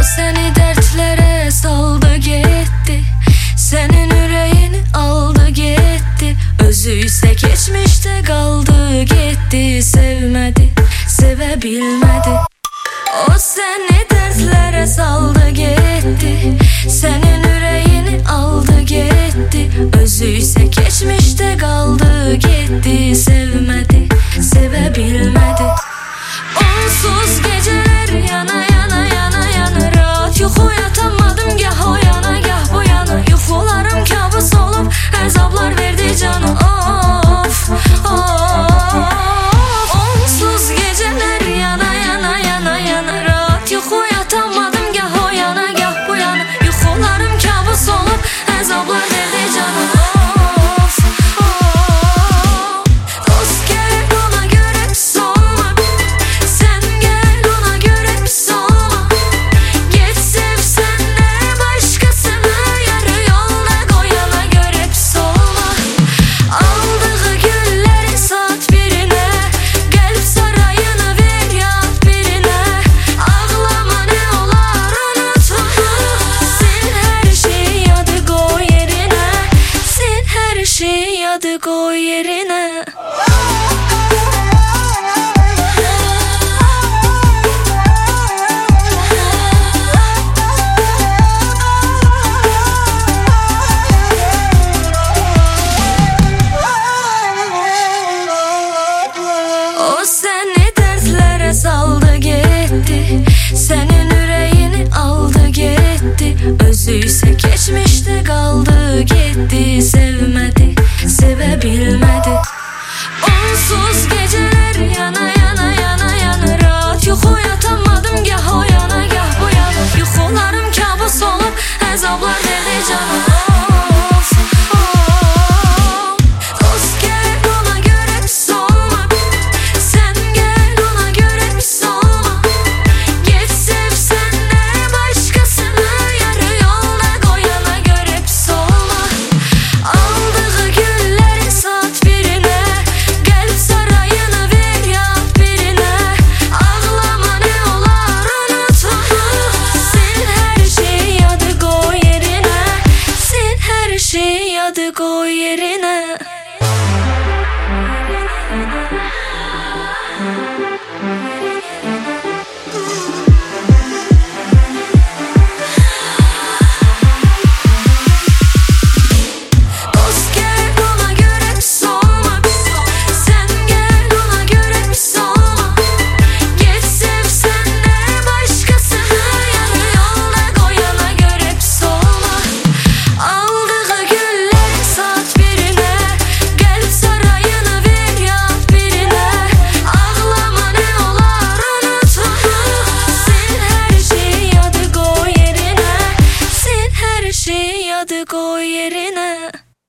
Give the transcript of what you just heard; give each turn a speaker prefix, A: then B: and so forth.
A: O seni dertlere saldı gitti. Senin yüreğini aldı gitti. Özü ise geçmişte kaldı gitti. Sevmedi, sevebilmedi. O seni dertlere saldı gitti. Senin yüreğini aldı gitti. Özü ise geçmişte kaldı gitti. Sevmedi, sevebilmedi. Onsuz gitti Güneşi yadı koy yerine. O seni derslere saldı gitti Senin yüreğini aldı gitti. Özü geçmişte kaldı gitti Sevmedi sevə bilmədi Onsuz gecə şey yadı koy yerine. şey adı koy yerine